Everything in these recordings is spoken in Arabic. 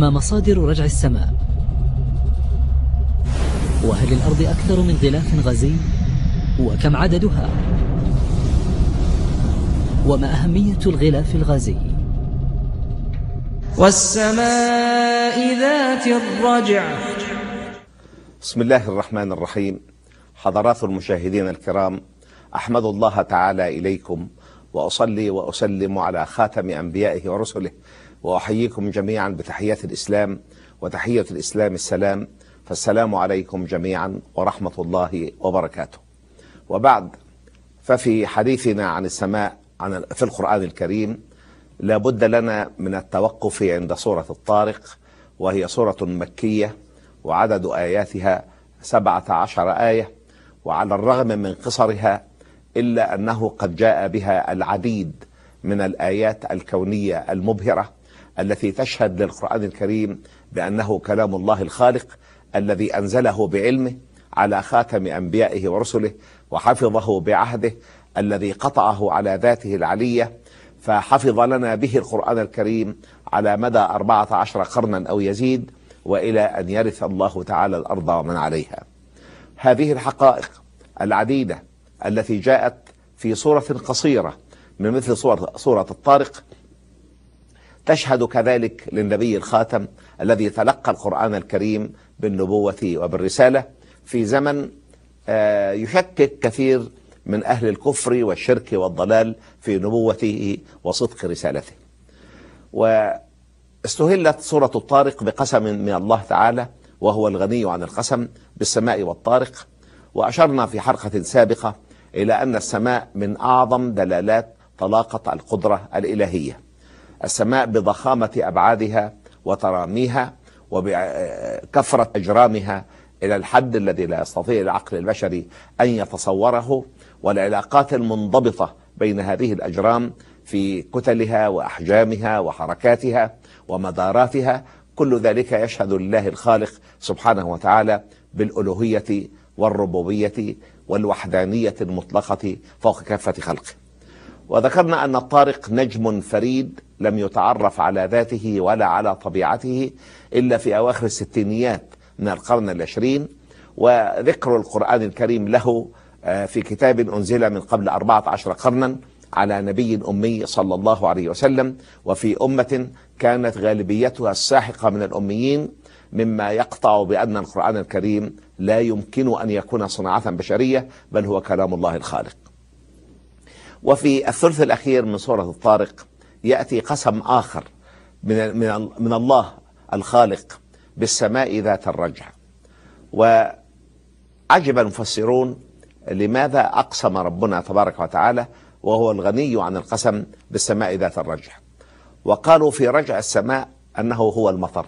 ما مصادر رجع السماء. وهل الأرض أكثر من غلاف غازي؟ وكم عددها؟ وما أهمية الغلاف الغازي؟ والسماء ذات الرجع. بسم الله الرحمن الرحيم. حضرات المشاهدين الكرام أحمد الله تعالى إليكم وأصلي وأسلم على خاتم أنبيائه ورسله وأحييكم جميعا بتحية الإسلام وتحية الإسلام السلام فالسلام عليكم جميعا ورحمة الله وبركاته. وبعد ففي حديثنا عن السماء عن في القرآن الكريم لا بد لنا من التوقف عند سورة الطارق وهي سورة مكية وعدد آياتها سبعة عشر آية وعلى الرغم من قصرها إلا أنه قد جاء بها العديد من الآيات الكونية المبهرة التي تشهد للقرآن الكريم بأنه كلام الله الخالق الذي أنزله بعلمه على خاتم أنبيائه ورسله وحفظه بعهده الذي قطعه على ذاته العلية فحفظ لنا به القرآن الكريم على مدى أربعة عشر قرنا أو يزيد وإلى أن يرث الله تعالى الأرض ومن عليها. هذه الحقائق العديدة التي جاءت في صورة قصيرة من مثل صورة, صورة الطارق تشهد كذلك للنبي الخاتم الذي تلقى القرآن الكريم بالنبوة وبالرسالة في زمن يشكك كثير من أهل الكفر والشرك والضلال في نبوته وصدق رسالته. واستهلت سورة الطارق بقسم من الله تعالى وهو الغني عن القسم بالسماء والطارق. وأشرنا في حلقة سابقة إلى أن السماء من أعظم دلالات طلاقة القدرة الإلهية. السماء بضخامة أبعادها وتراميها وبكثرة أجرامها إلى الحد الذي لا يستطيع العقل البشري أن يتصوره والعلاقات المنضبطة بين هذه الأجرام في كتلها وأحجامها وحركاتها ومداراتها. كل ذلك يشهد لله الخالق سبحانه وتعالى بالألوهية والربوبية والوحدانية المطلقة فوق كافة خلقه. وذكرنا أن الطارق نجم فريد لم يتعرف على ذاته ولا على طبيعته إلا في أواخر الستينيات من القرن العشرين وذكر القرآن الكريم له في كتاب أنزل من قبل أربعة عشر قرنا على نبي أمي صلى الله عليه وسلم وفي أمة كانت غالبيتها الساحقة من الأميين مما يقطع بأن القرآن الكريم لا يمكن أن يكون صناعة بشرية بل هو كلام الله الخالق. وفي الثلث الأخير من سورة الطارق يأتي قسم آخر من, من, من الله الخالق بالسماء ذات الرجع. وعجب المفسرون لماذا أقسم ربنا تبارك وتعالى وهو الغني عن القسم بالسماء ذات الرجع. وقالوا في رجع السماء أنه هو المطر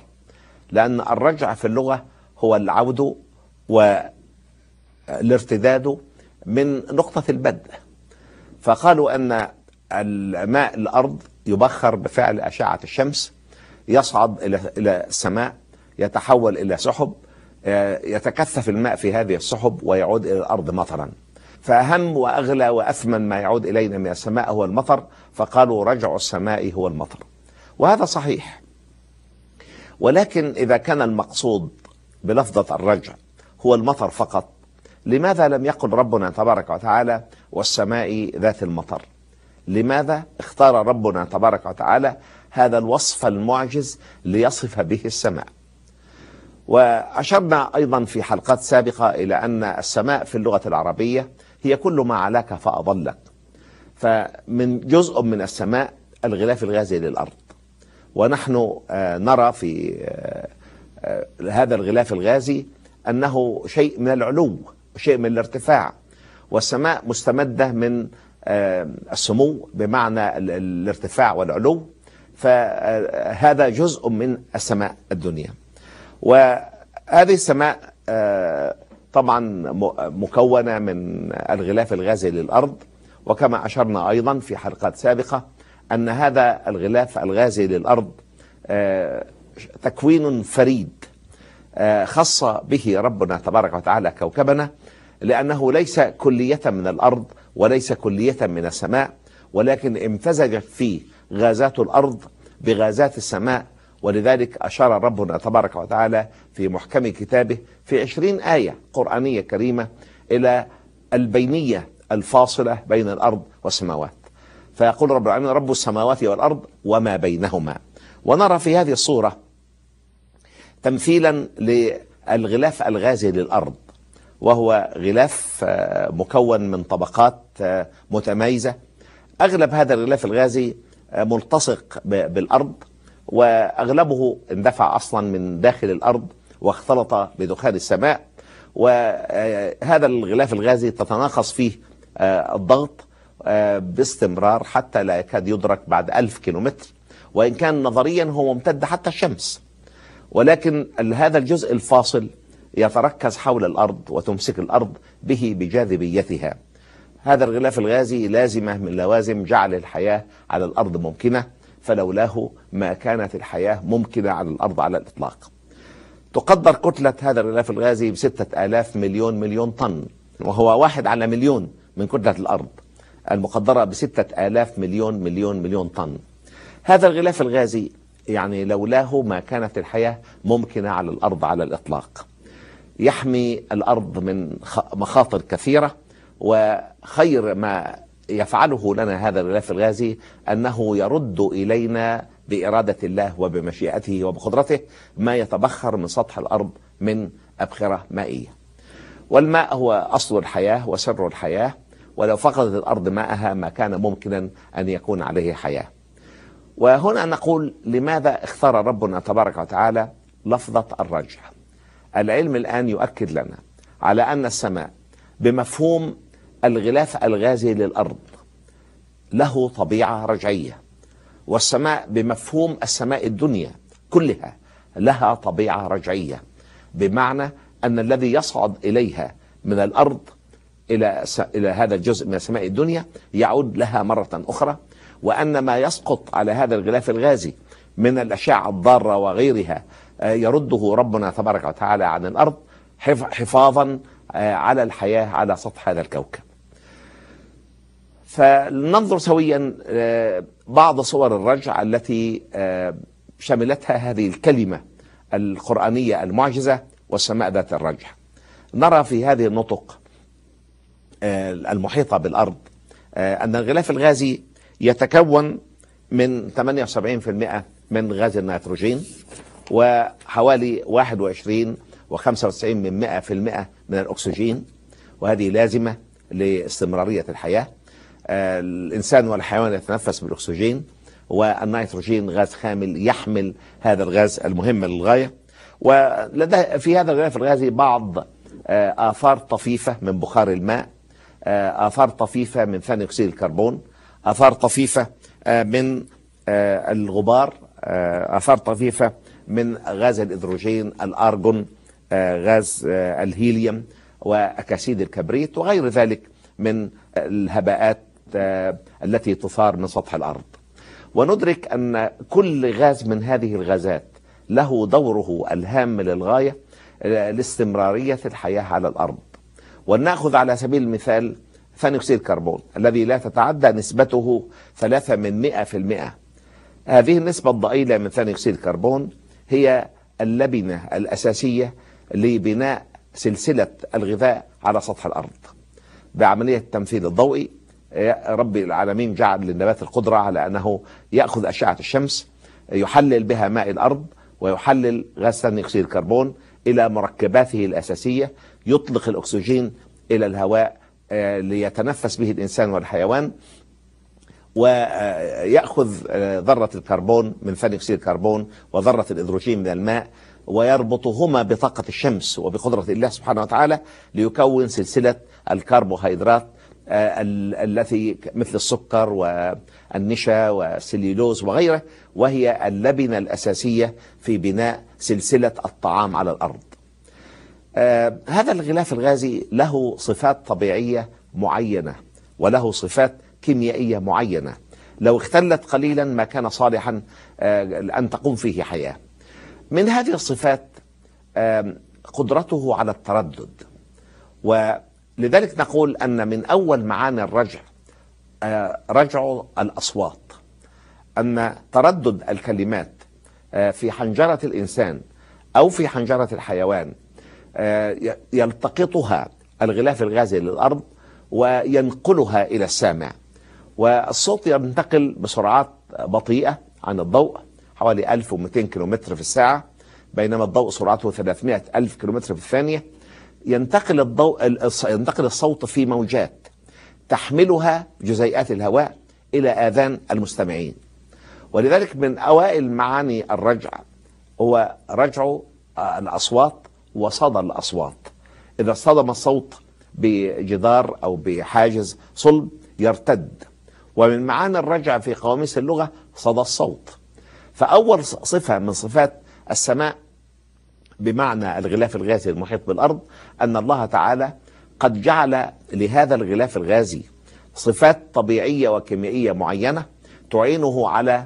لأن الرجع في اللغة هو العود والارتداد من نقطة البدء. فقالوا أن الماء الأرض يبخر بفعل أشعة الشمس يصعد إلى إلى السماء يتحول إلى سحب يتكثف الماء في هذه السحب ويعود إلى الأرض مطرا. فأهم وأغلى وأثمن ما يعود إلينا من السماء هو المطر فقالوا رجع السماء هو المطر. وهذا صحيح. ولكن إذا كان المقصود بلفظة الرجع هو المطر فقط لماذا لم يقل ربنا تبارك وتعالى والسماء ذات المطر؟ لماذا اختار ربنا تبارك وتعالى هذا الوصف المعجز ليصف به السماء؟ وأشرنا أيضا في حلقات سابقة إلى أن السماء في اللغة العربية هي كل ما علاك فأضلك. فمن جزء من السماء الغلاف الغازي للأرض. ونحن نرى في هذا الغلاف الغازي أنه شيء من العلو. شيء من الارتفاع والسماء مستمدة من السمو بمعنى الارتفاع والعلو. فهذا جزء من السماء الدنيا. وهذه السماء طبعا مكونة من الغلاف الغازي للأرض. وكما أشرنا أيضا في حلقات سابقة أن هذا الغلاف الغازي للأرض تكوين فريد. خص به ربنا تبارك وتعالى كوكبنا لأنه ليس كلية من الأرض وليس كلية من السماء ولكن امتزجت فيه غازات الأرض بغازات السماء. ولذلك أشار ربنا تبارك وتعالى في محكم كتابه في عشرين آية قرآنية كريمة إلى البينية الفاصلة بين الأرض والسماوات. فيقول رب العالمين رب السماوات والأرض وما بينهما. ونرى في هذه الصورة تمثيلا للغلاف الغازي للأرض وهو غلاف آه، مكون من طبقات آه، متمايزة. أغلب هذا الغلاف الغازي آه، ملتصق بالأرض وأغلبه اندفع أصلا من داخل الأرض واختلط بدخان السماء. وهذا الغلاف الغازي تتناقص فيه الضغط باستمرار حتى لا يكاد يدرك بعد ألف كيلومتر. وإن كان نظريا هو ممتد حتى الشمس. ولكن هذا الجزء الفاصل يتركز حول الأرض وتمسك الأرض به بجاذبيتها. هذا الغلاف الغازي لازمة من لوازم جعل الحياة على الأرض ممكنة فلولاه ما كانت الحياة ممكنة على الأرض على الإطلاق. تقدر كتلة هذا الغلاف الغازي بستة آلاف مليون مليون طن وهو واحد على مليون من كتلة الأرض المقدرة بستة آلاف مليون مليون مليون طن. هذا الغلاف الغازي يعني لولاه ما كانت الحياة ممكنة على الأرض على الإطلاق. يحمي الأرض من مخاطر كثيرة وخير ما يفعله لنا هذا الغلاف الغازي أنه يرد إلينا بإرادة الله وبمشيئته وبقدرته ما يتبخر من سطح الأرض من أبخرة مائية. والماء هو أصل الحياة وسر الحياة ولو فقدت الأرض ماءها ما كان ممكنا أن يكون عليه حياة. وهنا نقول لماذا اختار ربنا تبارك وتعالى لفظة الرجع العلم الآن يؤكد لنا على أن السماء بمفهوم الغلاف الغازي للأرض له طبيعة رجعية والسماء بمفهوم السماء الدنيا كلها لها طبيعة رجعية بمعنى أن الذي يصعد إليها من الأرض إلى إلى هذا الجزء من سماء الدنيا يعود لها مرة أخرى وأن ما يسقط على هذا الغلاف الغازي من الأشعة الضارة وغيرها آه، يرده ربنا تبارك وتعالى عن الأرض حفاظا آه، على الحياة على سطح هذا الكوكب. فلننظر سويا آه، بعض صور الرجع التي شملتها هذه الكلمة القرآنية المعجزة والسماء ذات الرجع نرى في هذه النطق المحيطة بالأرض أن الغلاف الغازي يتكون من 78% من غاز النيتروجين وحوالي 21 و95 من 100% من الأكسجين. وهذه لازمة لاستمرارية الحياة. آه، الإنسان والحيوان يتنفس بالأكسجين والنيتروجين غاز خامل يحمل هذا الغاز المهم للغاية. ولدى في هذا الغلاف الغازي بعض آه، آثار طفيفة من بخار الماء آه، آثار طفيفة من ثاني أكسيد الكربون آثار طفيفة من الغبار آثار طفيفة من غاز الإدروجين الأرجون آه، غاز آه، الهيليوم وأكاسيد الكبريت وغير ذلك من الهباءات آه، التي تثار من سطح الأرض. وندرك أن كل غاز من هذه الغازات له دوره الهام للغاية لاستمرارية الحياة على الأرض. ولنأخذ على سبيل المثال ثاني أكسيد الكربون الذي لا تتعدى نسبته ثلاثة من مئة في المئة. هذه النسبة الضئيلة من ثاني أكسيد الكربون هي اللبنة الأساسية لبناء سلسلة الغذاء على سطح الأرض. بعملية التمثيل الضوئي رب العالمين جعل للنبات القدرة على أنه يأخذ أشعة الشمس يحلل بها ماء الأرض ويحلل غاز ثاني أكسيد الكربون إلى مركباته الأساسية يطلق الأكسجين إلى الهواء ليتنفس به الإنسان والحيوان ويأخذ آه، ذرة الكربون من ثاني أكسيد الكربون وذرة الإدروجين من الماء ويربطهما بطاقة الشمس وبقدرة الله سبحانه وتعالى ليكون سلسلة الكربوهيدرات آه، التي مثل السكر والنشا والسليلوز وغيره وهي اللبنة الأساسية في بناء سلسلة الطعام على الأرض. آه، هذا الغلاف الغازي له صفات طبيعية معينة وله صفات كيميائية معينة. لو اختلت قليلا ما كان صالحا آه، أن تقوم فيه حياة. من هذه الصفات قدرته على التردد. ولذلك نقول أن من أول معاني الرجع آه، رجع الأصوات. أن تردد الكلمات في حنجرة الإنسان أو في حنجرة الحيوان يلتقطها الغلاف الغازي للأرض وينقلها إلى السامع. والصوت ينتقل بسرعات بطيئة عن الضوء حوالي 1200 كيلومتر في الساعة بينما الضوء سرعته 300 ألف كيلومتر في الثانية. ينتقل الضوء ينتقل الصوت في موجات تحملها جزيئات الهواء إلى آذان المستمعين. ولذلك من أوائل معاني الرجع هو رجع الأصوات وصدى الأصوات. إذا اصطدم الصوت بجدار أو بحاجز صلب يرتد. ومن معاني الرجع في قواميس اللغة صدى الصوت. فأول صفة من صفات السماء بمعنى الغلاف الغازي المحيط بالأرض أن الله تعالى قد جعل لهذا الغلاف الغازي صفات طبيعية وكيميائية معينة تعينه على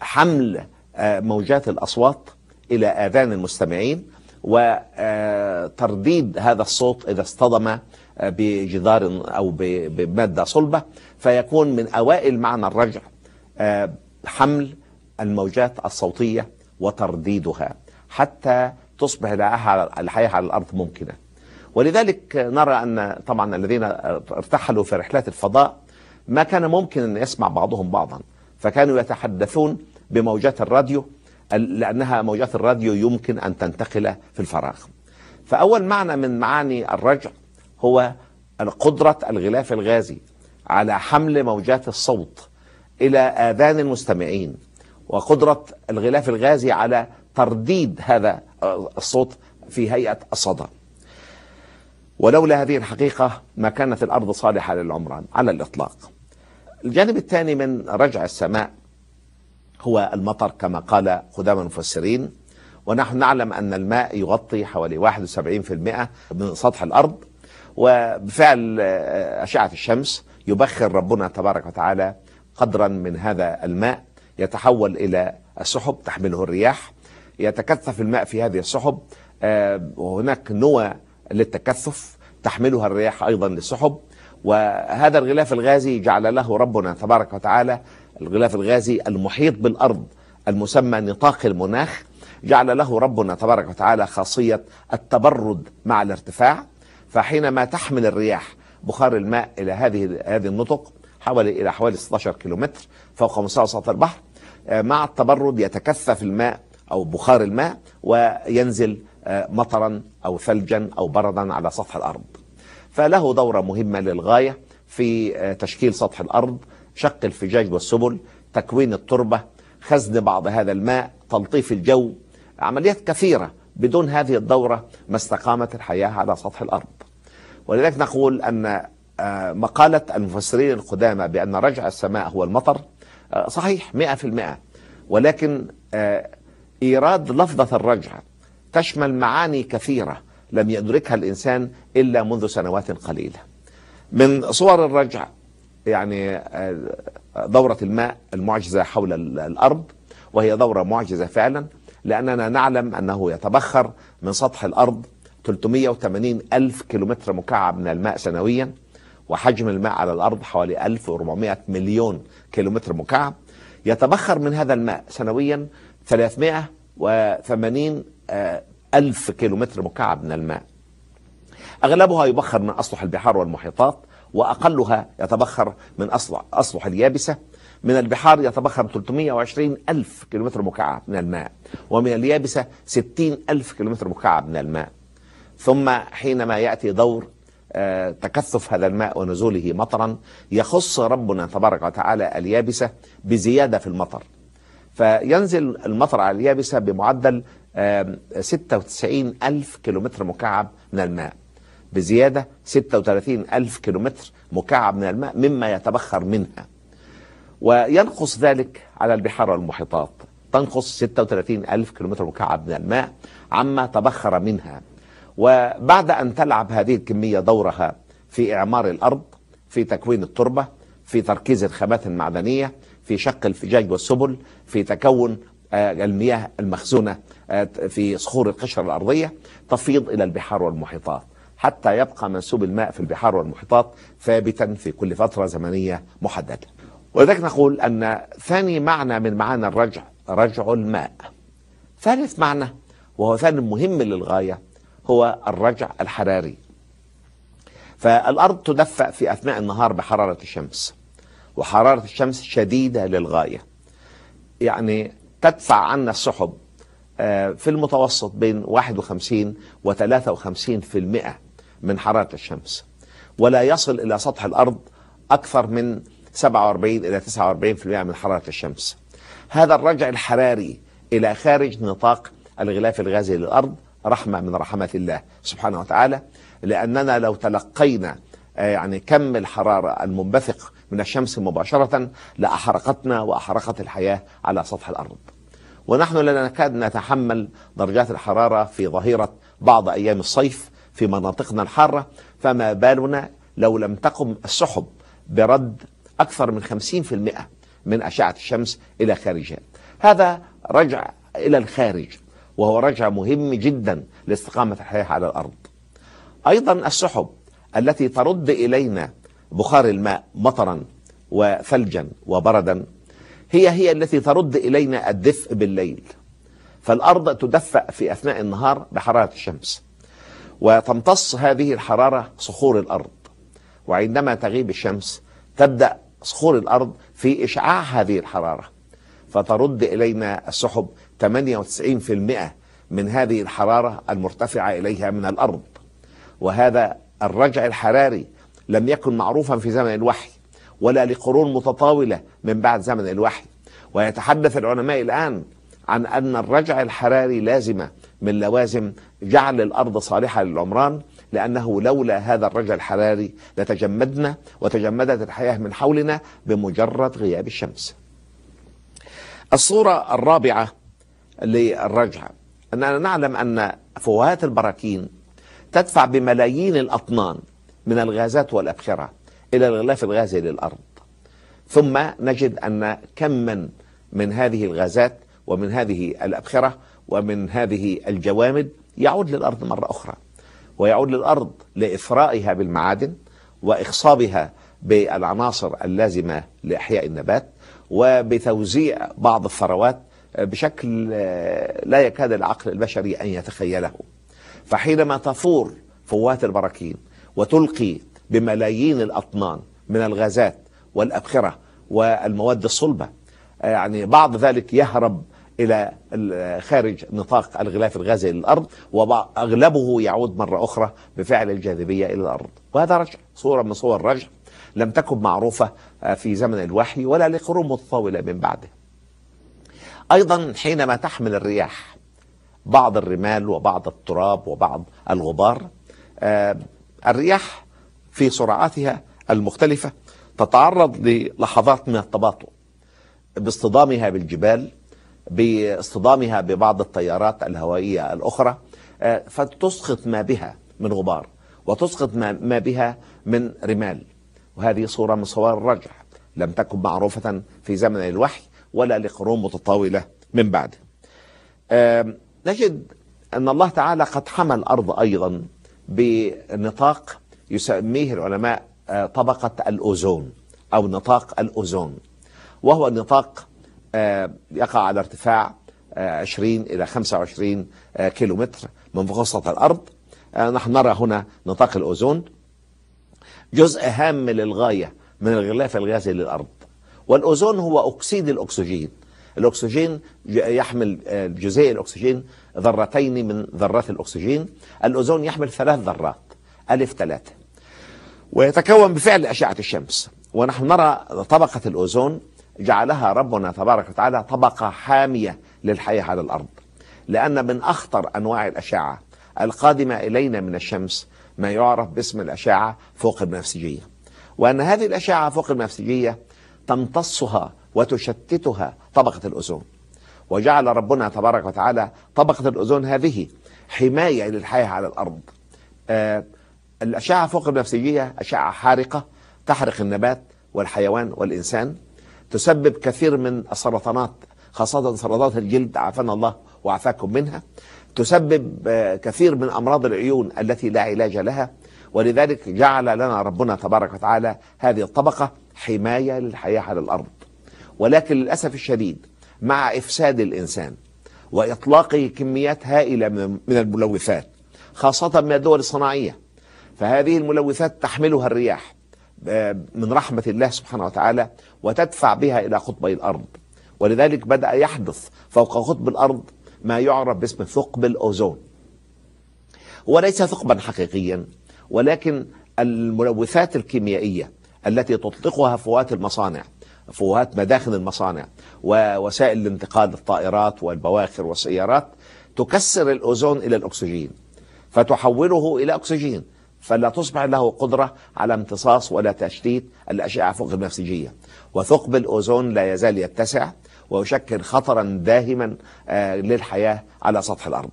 حمل آه، موجات الأصوات إلى آذان المستمعين وترديد هذا الصوت إذا اصطدم آه، بجدار أو بمادة صلبة فيكون من أوائل معنى الرجع آه، حمل الموجات الصوتية وترديدها حتى تصبح الحياة على الأرض ممكنة. ولذلك نرى أن طبعا الذين ارتحلوا في رحلات الفضاء ما كان ممكن أن يسمع بعضهم بعضا فكانوا يتحدثون بموجات الراديو لأنها موجات الراديو يمكن أن تنتقل في الفراغ. فأول معنى من معاني الرجع هو قدرة الغلاف الغازي على حمل موجات الصوت إلى آذان المستمعين وقدرة الغلاف الغازي على ترديد هذا الصوت في هيئة الصدى. ولولا هذه الحقيقة ما كانت الأرض صالحة للعمران على الإطلاق. الجانب الثاني من رجع السماء هو المطر كما قال قدام المفسرين ونحن نعلم أن الماء يغطي حوالي 71% من سطح الأرض وبفعل أشعة الشمس يبخر ربنا تبارك وتعالى قدرا من هذا الماء يتحول إلى السحب تحمله الرياح يتكثف الماء في هذه السحب آه، وهناك نوى للتكثف تحملها الرياح أيضا للسحب وهذا الغلاف الغازي جعل له ربنا تبارك وتعالى الغلاف الغازي المحيط بالأرض المسمى نطاق المناخ جعل له ربنا تبارك وتعالى خاصية التبرد مع الارتفاع فحينما تحمل الرياح بخار الماء إلى هذه هذه النطق حوالي إلى حوالي 16 كيلومتر فوق مستوى سطح البحر آه، مع التبرد يتكثف الماء أو بخار الماء وينزل آه، مطرا أو ثلجا أو بردا على سطح الأرض. فله دورة مهمة للغاية في آه، تشكيل سطح الأرض شق الفجاج والسبل تكوين التربة خزن بعض هذا الماء تلطيف الجو عمليات كثيرة بدون هذه الدورة ما استقامت الحياة على سطح الأرض. ولذلك نقول أن آه، مقالة المفسرين القدامى بأن رجع السماء هو المطر صحيح مئة في المئة. ولكن إيراد لفظة الرجع تشمل معاني كثيرة لم يدركها الإنسان إلا منذ سنوات قليلة. من صور الرجع يعني آه، دورة الماء المعجزة حول الأرض وهي دورة معجزة فعلا لأننا نعلم أنه يتبخر من سطح الأرض 380 ألف كيلومتر مكعب من الماء سنويا وحجم الماء على الأرض حوالي 1400 مليون كيلومتر مكعب. يتبخر من هذا الماء سنويا 380 آه، ألف كيلومتر مكعب من الماء. أغلبها يبخر من أسطح البحار والمحيطات وأقلها يتبخر من أسطح اليابسة. من البحار يتبخر 320 ألف كيلومتر مكعب من الماء ومن اليابسة 60 ألف كيلومتر مكعب من الماء. ثم حينما يأتي دور آه، تكثف هذا الماء ونزوله مطرا يخص ربنا تبارك وتعالى اليابسة بزيادة في المطر. فينزل المطر على اليابسة بمعدل 96 ألف كيلومتر مكعب من الماء. بزيادة 36 ألف كيلومتر مكعب من الماء مما يتبخر منها. وينقص ذلك على البحار والمحيطات. تنقص 36 ألف كيلومتر مكعب من الماء عما تبخر منها. وبعد أن تلعب هذه الكمية دورها في إعمار الأرض في تكوين التربة في تركيز الخامات المعدنية في شق الفجاج والسبل في تكون آه، المياه المخزونة آه، في صخور القشرة الأرضية تفيض إلى البحار والمحيطات. حتى يبقى منسوب الماء في البحار والمحيطات ثابتا في كل فترة زمنية محددة. ولذلك نقول أن ثاني معنى من معاني الرجع رجع الماء. ثالث معنى وهو ثاني مهم للغاية هو الرجع الحراري. فالأرض تدفأ في أثناء النهار بحرارة الشمس وحرارة الشمس شديدة للغاية. يعني تدفع عنا السحب آه، في المتوسط بين 51 و 53 في المئة من حرارة الشمس. ولا يصل إلى سطح الأرض أكثر من 47 إلى 49 في المئة من حرارة الشمس. هذا الرجع الحراري إلى خارج نطاق الغلاف الغازي للأرض رحمة من رحمات الله سبحانه وتعالى لأننا لو تلقينا آه، يعني كم الحرارة المنبثق من الشمس مباشرة لأحرقتنا وأحرقت الحياة على سطح الأرض. ونحن لا نكاد نتحمل درجات الحرارة في ظهيرة بعض أيام الصيف في مناطقنا الحارة فما بالنا لو لم تقم السحب برد أكثر من 50% من أشعة الشمس إلى خارجها. هذا رجع إلى الخارج وهو رجع مهم جدا لاستقامة الحياة على الأرض. أيضا السحب التي ترد إلينا بخار الماء مطرا وثلجا وبردا هي هي التي ترد إلينا الدفء بالليل. فالأرض تدفأ في أثناء النهار بحرارة الشمس. وتمتص هذه الحرارة صخور الأرض. وعندما تغيب الشمس تبدأ صخور الأرض في إشعاع هذه الحرارة. فترد إلينا السحب 98% من هذه الحرارة المرتفعة إليها من الأرض. وهذا الرجع الحراري لم يكن معروفا في زمن الوحي ولا لقرون متطاولة من بعد زمن الوحي. ويتحدث العلماء الآن عن أن الرجع الحراري لازمة من لوازم جعل الأرض صالحة للعمران لأنه لولا هذا الرجع الحراري لتجمدنا وتجمدت الحياة من حولنا بمجرد غياب الشمس. الصورة الرابعة للرجع أننا نعلم أن فوهات البراكين تدفع بملايين الأطنان من الغازات والأبخرة إلى الغلاف الغازي للأرض. ثم نجد أن كما من هذه الغازات ومن هذه الأبخرة ومن هذه الجوامد يعود للأرض مرة أخرى ويعود للأرض لإثرائها بالمعادن وإخصابها بالعناصر اللازمة لإحياء النبات وبتوزيع بعض الثروات بشكل لا يكاد العقل البشري أن يتخيله. فحينما تثور فوات البراكين وتلقي بملايين الأطنان من الغازات والأبخرة والمواد الصلبة يعني بعض ذلك يهرب إلى خارج نطاق الغلاف الغازي للأرض وأغلبه يعود مرة أخرى بفعل الجاذبية إلى الأرض. وهذا رجع صورة من صور الرجع لم تكن معروفة في زمن الوحي ولا لقرون متطاولة من بعده. أيضا حينما تحمل الرياح بعض الرمال وبعض التراب وبعض الغبار الرياح في سرعاتها المختلفة تتعرض للحظات من التباطؤ باصطدامها بالجبال باصطدامها ببعض التيارات الهوائية الأخرى آه، فتسقط ما بها من غبار وتسقط ما بها من رمال. وهذه صورة من صور الرجع لم تكن معروفة في زمن الوحي ولا لقرون متطاولة من بعده نجد أن الله تعالى قد حمى الأرض أيضا بنطاق يسميه العلماء آه، طبقة الأوزون أو نطاق الأوزون وهو نطاق يقع على ارتفاع 20 آه، إلى 25 كيلو متر من فوق الأرض. نحن نرى هنا نطاق الأوزون جزء هام للغاية من الغلاف الغازي للأرض. والأوزون هو أكسيد الأكسجين. الأكسجين يحمل جزيء الأكسجين ذرتين من ذرات الأكسجين. الأوزون يحمل ثلاث ذرات ألف ثلاثة. ويتكون بفعل أشعة الشمس. ونحن نرى طبقة الأوزون جعلها ربنا تبارك وتعالى طبقة حامية للحياة على الأرض. لأن من أخطر أنواع الأشعة القادمة إلينا من الشمس ما يعرف باسم الأشعة فوق البنفسجية وأن هذه الأشعة فوق البنفسجية تمتصها وتشتتها طبقة الأوزون. وجعل ربنا تبارك وتعالى طبقة الأوزون هذه حماية للحياة على الأرض. آه الأشعة فوق البنفسجية أشعة حارقة تحرق النبات والحيوان والإنسان. تسبب كثير من السرطانات خاصة سرطانات الجلد عافانا الله وعافاكم منها. تسبب آه، كثير من أمراض العيون التي لا علاج لها. ولذلك جعل لنا ربنا تبارك وتعالى هذه الطبقة حماية للحياة على الأرض. ولكن للأسف الشديد مع إفساد الإنسان وإطلاقه كميات هائلة من الملوثات خاصة من الدول الصناعية فهذه الملوثات تحملها الرياح. من رحمة الله سبحانه وتعالى وتدفع بها إلى قطبي الأرض. ولذلك بدأ يحدث فوق قطب الأرض ما يعرف باسم ثقب الأوزون. وليس ثقبا حقيقيا ولكن الملوثات الكيميائية التي تطلقها فوات المصانع فوات مداخل المصانع ووسائل الانتقال الطائرات والبواخر والسيارات تكسر الأوزون إلى الأكسجين فتحوله إلى أكسجين. فلا تصبح له قدرة على امتصاص ولا تشتيت الأشعة فوق البنفسجية وثقب الأوزون لا يزال يتسع ويشكل خطرا داهما آه، للحياة على سطح الأرض.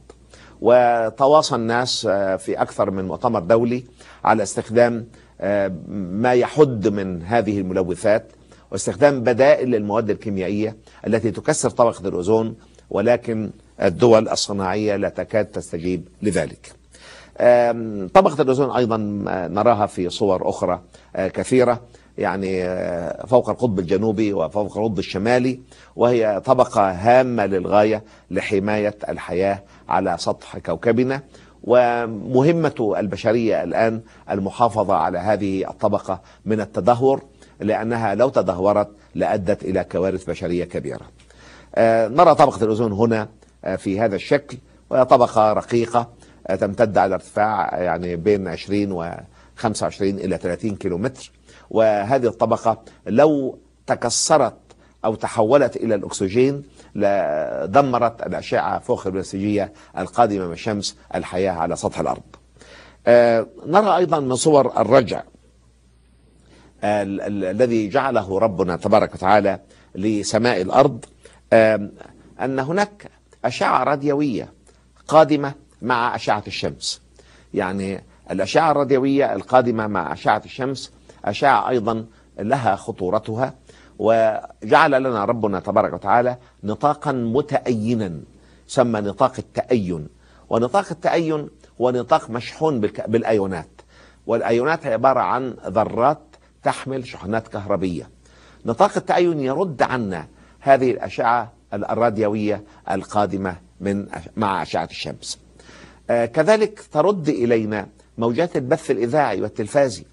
وتواصى الناس آه، في أكثر من مؤتمر دولي على استخدام آه، ما يحد من هذه الملوثات واستخدام بدائل للمواد الكيميائية التي تكسر طبقة الأوزون ولكن الدول الصناعية لا تكاد تستجيب لذلك. طبقة الأوزون أيضا نراها في صور أخرى كثيرة يعني فوق القطب الجنوبي وفوق القطب الشمالي وهي طبقة هامة للغاية لحماية الحياة على سطح كوكبنا. ومهمة البشرية الآن المحافظة على هذه الطبقة من التدهور لأنها لو تدهورت لأدت إلى كوارث بشرية كبيرة. نرى طبقة الأوزون هنا في هذا الشكل وهي طبقة رقيقة تمتد على ارتفاع يعني بين 20 و 25 إلى 30 كيلومتر. وهذه الطبقة لو تكسرت أو تحولت إلى الأكسجين لدمرت الأشعة فوق البنفسجية القادمة من الشمس الحياة على سطح الأرض. آه نرى أيضا من صور الرجع الذي جعله ربنا تبارك وتعالى لسماء الأرض. أن هناك أشعة راديوية قادمة مع أشعة الشمس. يعني الأشعة الراديوية القادمة مع أشعة الشمس أشعة أيضا لها خطورتها وجعل لنا ربنا تبارك وتعالى نطاقا متأينا سمى نطاق التأين. ونطاق التأين هو نطاق مشحون بالأيونات. والأيونات عبارة عن ذرات تحمل شحنات كهربية. نطاق التأين يرد عنا هذه الأشعة الراديوية القادمة من مع أشعة الشمس. كذلك ترد إلينا موجات البث الإذاعي والتلفازي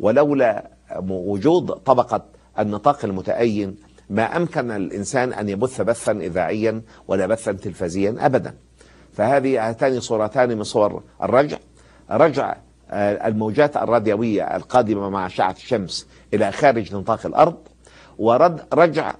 ولولا وجود طبقة النطاق المتأين ما أمكن الإنسان أن يبث بثا إذاعيا ولا بثا تلفزيا أبدا. فهذه هاتان صورتان من صور الرجع. رجع آه، الموجات الراديوية القادمة مع أشعة الشمس إلى خارج نطاق الأرض ورد رجع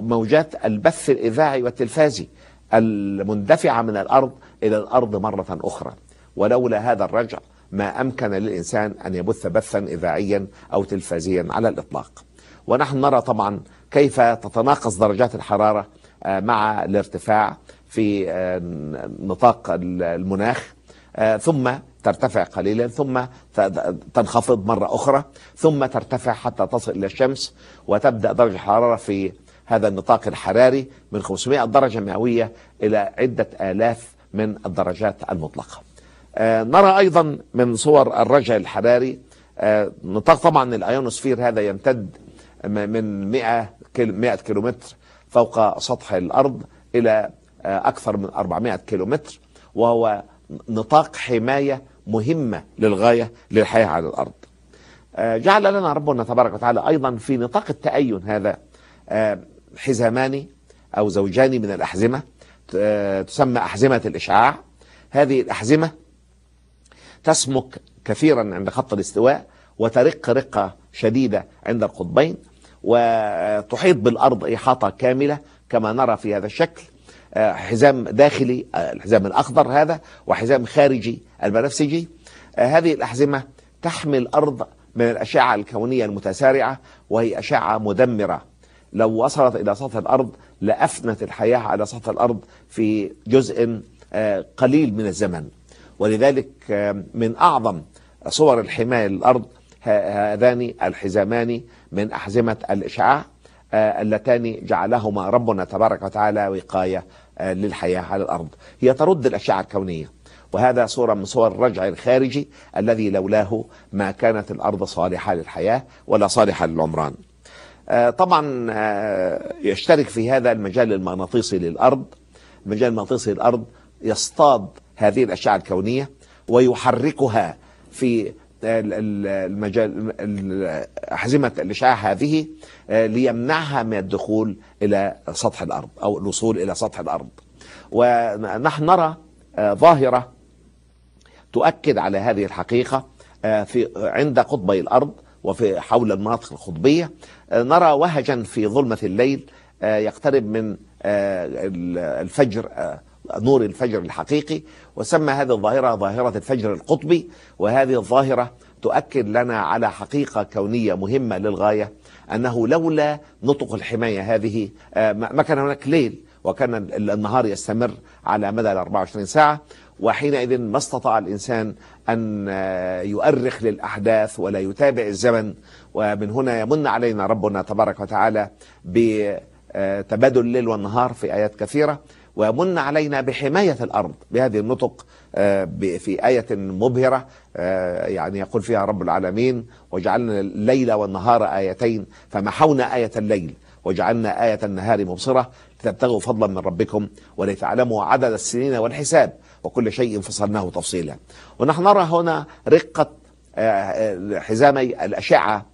موجات البث الإذاعي والتلفازي المندفعة من الأرض إلى الأرض مرة أخرى. ولولا هذا الرجع ما أمكن للإنسان أن يبث بثا إذاعيا أو تلفزيا على الإطلاق. ونحن نرى طبعا كيف تتناقص درجات الحرارة آه، مع الارتفاع في آه، نطاق المناخ آه، ثم ترتفع قليلا ثم تنخفض مرة أخرى ثم ترتفع حتى تصل إلى الشمس وتبدأ درجة الحرارة في هذا النطاق الحراري من 500 درجة مئوية إلى عدة آلاف من الدرجات المطلقة. آه، نرى أيضا من صور الرجع الحراري آه، نطاق طبعا الأيونوسفير هذا يمتد من 100 100 كيلومتر فوق سطح الأرض إلى آه، أكثر من 400 كيلومتر وهو نطاق حماية مهمة للغاية للحياة على الأرض. جعل لنا ربنا تبارك وتعالى أيضا في نطاق التأين هذا حزامان أو زوجان من الأحزمة تسمى أحزمة الإشعاع. هذه الأحزمة تسمك كثيرا عند خط الاستواء وترق رقة شديدة عند القطبين وتحيط بالأرض إحاطة كاملة كما نرى في هذا الشكل. آه، حزام داخلي آه، الحزام الأخضر هذا وحزام خارجي البنفسجي. آه، هذه الأحزمة تحمي الأرض من الأشعة الكونية المتسارعة وهي أشعة مدمرة. لو وصلت إلى سطح الأرض لأفنت الحياة على سطح الأرض في جزء قليل من الزمن. ولذلك من أعظم صور الحماية للأرض هذان الحزامان من أحزمة الإشعاع آه، اللتان جعلهما ربنا تبارك وتعالى وقاية آه، للحياة على الأرض. هي ترد الأشعة الكونية. وهذا صورة من صور الرجع الخارجي الذي لولاه ما كانت الأرض صالحة للحياة ولا صالحة للعمران. آه، طبعا يشترك في هذا المجال المغناطيسي للأرض. المجال المغناطيسي للأرض يصطاد هذه الأشعة الكونية ويحركها في المجال أحزمة الإشعاع هذه آه، ليمنعها من الدخول إلى سطح الأرض أو الوصول إلى سطح الأرض. ونحن نرى آه، ظاهرة تؤكد على هذه الحقيقة آه، في عند قطبي الأرض وفي حول المناطق القطبية نرى وهجا في ظلمة الليل يقترب من الفجر نور الفجر الحقيقي. وسمى هذه الظاهرة ظاهرة الفجر القطبي. وهذه الظاهرة تؤكد لنا على حقيقة كونية مهمة للغاية أنه لولا نطق الحماية هذه آه، ما كان هناك ليل وكان النهار يستمر على مدى ال 24 ساعة. وحينئذ ما استطاع الإنسان أن آه، يؤرخ للأحداث ولا يتابع الزمن. ومن هنا يمن علينا ربنا تبارك وتعالى بتبادل الليل والنهار في آيات كثيرة ويمن علينا بحماية الأرض بهذه النطق آه، في آية مبهرة آه، يعني يقول فيها رب العالمين وجعلنا الليل والنهار آيتين فمحونا آية الليل وجعلنا آية النهار مبصرة لتبتغوا فضلا من ربكم ولتعلموا عدد السنين والحساب وكل شيء فصلناه تفصيلا. ونحن نرى هنا رقة آه، حزامي الأشعة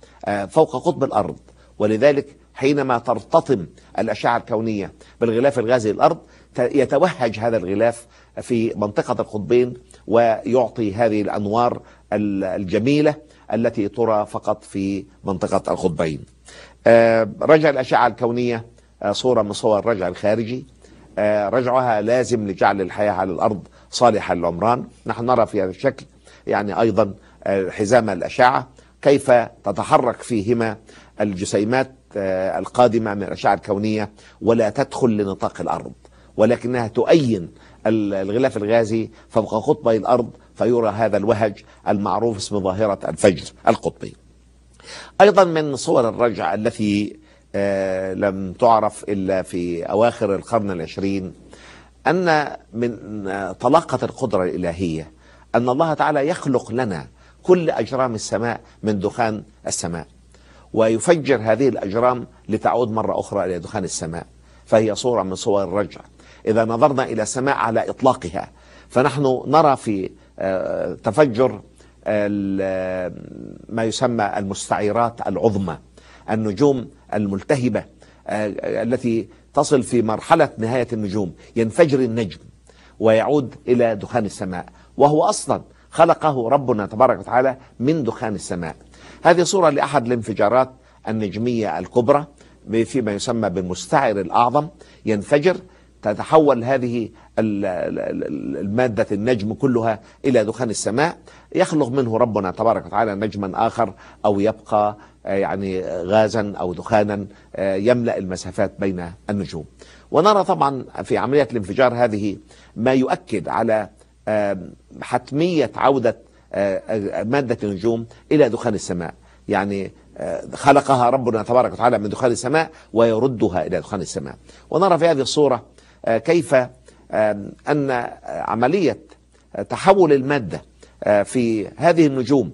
فوق قطب الأرض. ولذلك حينما ترتطم الأشعة الكونية بالغلاف الغازي للأرض يتوهج هذا الغلاف في منطقة القطبين ويعطي هذه الأنوار الجميلة التي ترى فقط في منطقة القطبين. آه، رجع الأشعة الكونية آه، صورة من صور الرجع الخارجي. آه، رجعها لازم لجعل الحياة على الأرض صالحة للعمران. نحن نرى في هذا الشكل يعني أيضا حزام الأشعة. كيف تتحرك فيهما الجسيمات القادمة من الأشعة الكونية ولا تدخل لنطاق الأرض ولكنها تؤين الغلاف الغازي فوق قطبي الأرض فيرى هذا الوهج المعروف اسم ظاهرة الفجر القطبي. أيضا من صور الرجع التي آه، لم تعرف إلا في أواخر القرن العشرين أن من طلاقة القدرة الإلهية أن الله تعالى يخلق لنا كل أجرام السماء من دخان السماء. ويفجر هذه الأجرام لتعود مرة أخرى إلى دخان السماء. فهي صورة من صور الرجع. إذا نظرنا إلى السماء على إطلاقها. فنحن نرى في آه، تفجر ما يسمى المستعيرات العظمى. النجوم الملتهبة آه، التي تصل في مرحلة نهاية النجوم. ينفجر النجم ويعود إلى دخان السماء. وهو أصلا خلقه ربنا تبارك وتعالى من دخان السماء. هذه صورة لأحد الانفجارات النجمية الكبرى فيما يسمى بالمستعر الأعظم. ينفجر تتحول هذه المادة النجم كلها إلى دخان السماء. يخلق منه ربنا تبارك وتعالى نجما آخر أو يبقى آه، يعني غازا أو دخانا آه، يملأ المسافات بين النجوم. ونرى طبعا في عملية الانفجار هذه ما يؤكد على حتمية عودة مادة النجوم إلى دخان السماء. يعني خلقها ربنا تبارك وتعالى من دخان السماء ويردها إلى دخان السماء. ونرى في هذه الصورة كيف أن عملية تحول المادة في هذه النجوم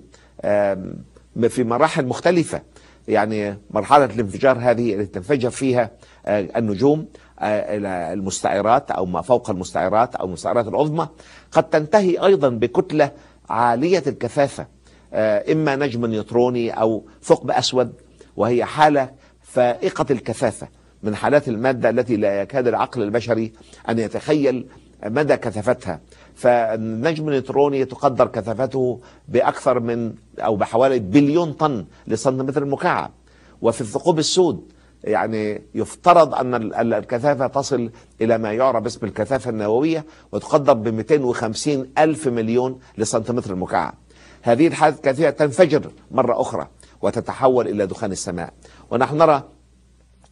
في مراحل مختلفة. يعني مرحلة الانفجار هذه التي تنفجر فيها النجوم المستعرات أو ما فوق المستعرات أو المستعرات العظمى. قد تنتهي أيضا بكتلة عالية الكثافة إما نجم نيوتروني أو ثقب أسود وهي حالة فائقة الكثافة من حالات المادة التي لا يكاد العقل البشري أن يتخيل مدى كثافتها. فالنجم النيوتروني تقدر كثافته بأكثر من أو بحوالي بليون طن لسنتيمتر مكعب. وفي الثقوب السود يعني يفترض أن الكثافة تصل إلى ما يعرف باسم الكثافة النووية وتقدر ب 250 ألف مليون لسنتيمتر مكعب هذه الحالة الكثيرة تنفجر مرة أخرى وتتحول إلى دخان السماء. ونحن نرى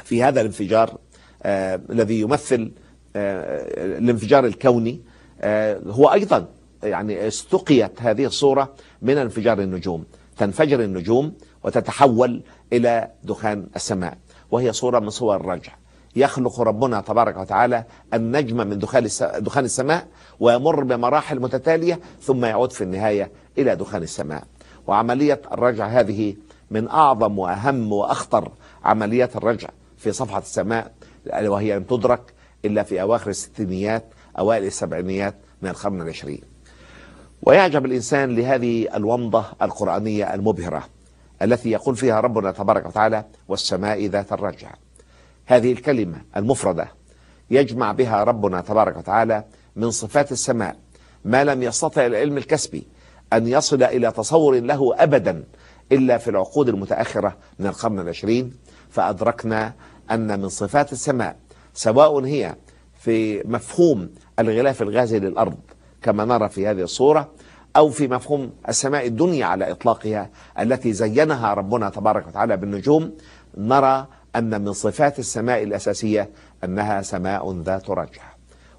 في هذا الانفجار آه الذي يمثل آه الانفجار الكوني آه هو أيضا يعني استقيت هذه الصورة من انفجار النجوم. تنفجر النجوم وتتحول إلى دخان السماء. وهي صورة من صور الرجع. يخلق ربنا تبارك وتعالى النجم من دخان دخان السماء ويمر بمراحل متتالية ثم يعود في النهاية إلى دخان السماء. وعملية الرجع هذه من أعظم وأهم وأخطر عمليات الرجع في صفحة السماء وهي أن تدرك إلا في أواخر الستينيات أوائل السبعينيات من القرن العشرين. ويعجب الإنسان لهذه الومضة القرآنية المبهرة. التي يقول فيها ربنا تبارك وتعالى والسماء ذات الرجع هذه الكلمة المفردة يجمع بها ربنا تبارك وتعالى من صفات السماء ما لم يستطع العلم الكسبي أن يصل إلى تصور له أبدا إلا في العقود المتأخرة من القرن العشرين فأدركنا أن من صفات السماء سواء هي في مفهوم الغلاف الغازي للأرض كما نرى في هذه الصورة أو في مفهوم السماء الدنيا على إطلاقها التي زينها ربنا تبارك وتعالى بالنجوم نرى أن من صفات السماء الأساسية أنها سماء ذات رجع.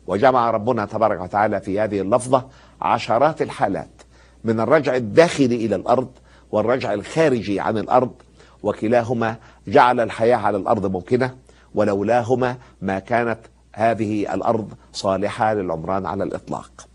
وجمع ربنا تبارك وتعالى في هذه اللفظة عشرات الحالات من الرجع الداخلي إلى الأرض والرجع الخارجي عن الأرض وكلاهما جعل الحياة على الأرض ممكنة ولولاهما ما كانت هذه الأرض صالحة للعمران على الإطلاق.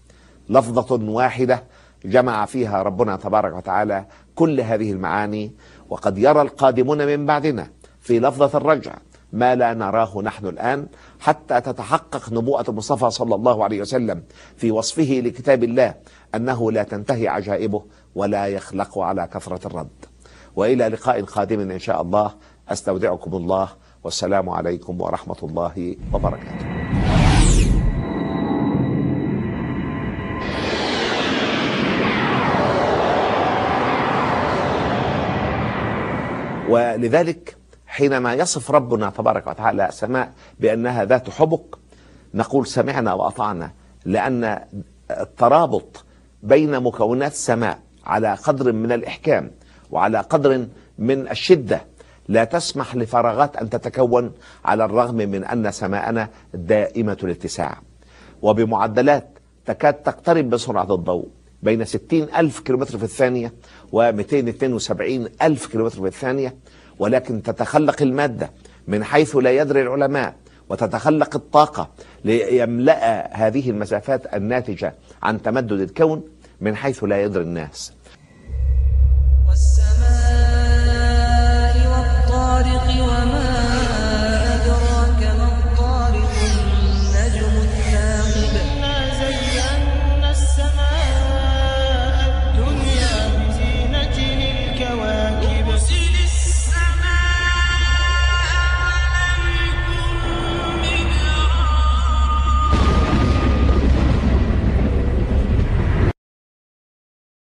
لفظة واحدة جمع فيها ربنا تبارك وتعالى كل هذه المعاني وقد يرى القادمون من بعدنا في لفظة الرجع ما لا نراه نحن الآن حتى تتحقق نبوءة المصطفى صلى الله عليه وسلم في وصفه لكتاب الله أنه لا تنتهي عجائبه ولا يخلق على كثرة الرد. وإلى لقاء قادم إن شاء الله أستودعكم الله والسلام عليكم ورحمة الله وبركاته. ولذلك حينما يصف ربنا تبارك وتعالى السماء بأنها ذات حبك نقول سمعنا وأطعنا لأن الترابط بين مكونات السماء على قدر من الإحكام وعلى قدر من الشدة لا تسمح لفراغات أن تتكون على الرغم من أن سماءنا دائمة الاتساع. وبمعدلات تكاد تقترب بسرعة الضوء. بين 60 ألف كيلومتر في الثانية و 272 ألف كيلومتر في الثانية ولكن تتخلق المادة من حيث لا يدري العلماء وتتخلق الطاقة ليملأ هذه المسافات الناتجة عن تمدد الكون من حيث لا يدري الناس.